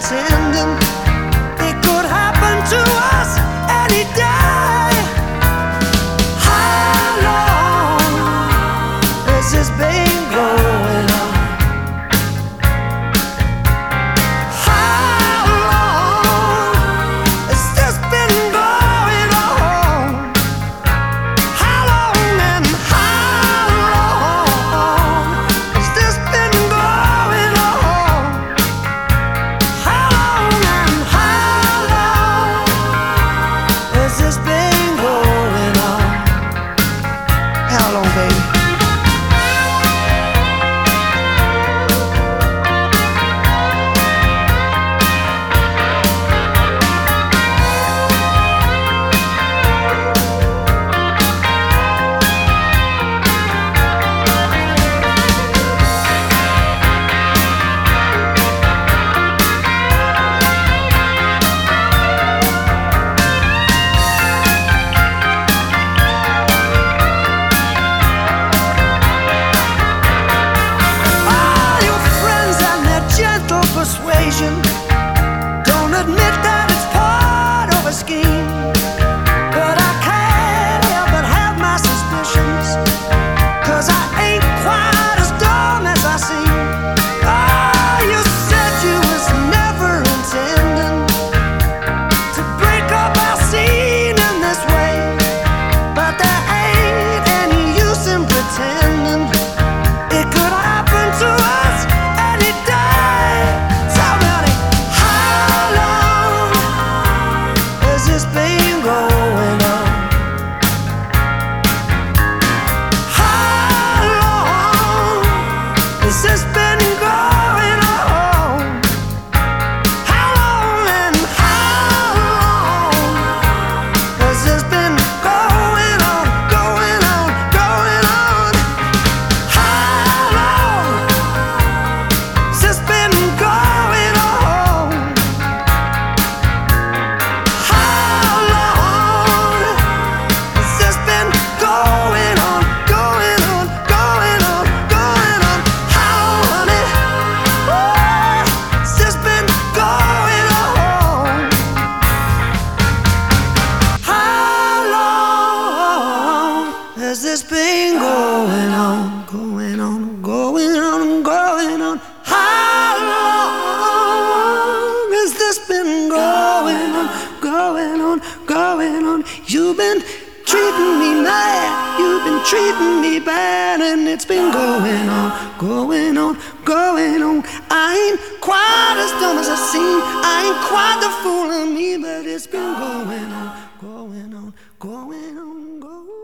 pretending. salvation there's this thing going on, going on, going on, going on. How long has this been going on, going on, going on? You've been treating me mad, you've been treating me bad, and it's been going on, going on, going on. I ain't quite as dumb as I seem, I ain't quite the fool of me, but it's been going on, going on, going on, going on.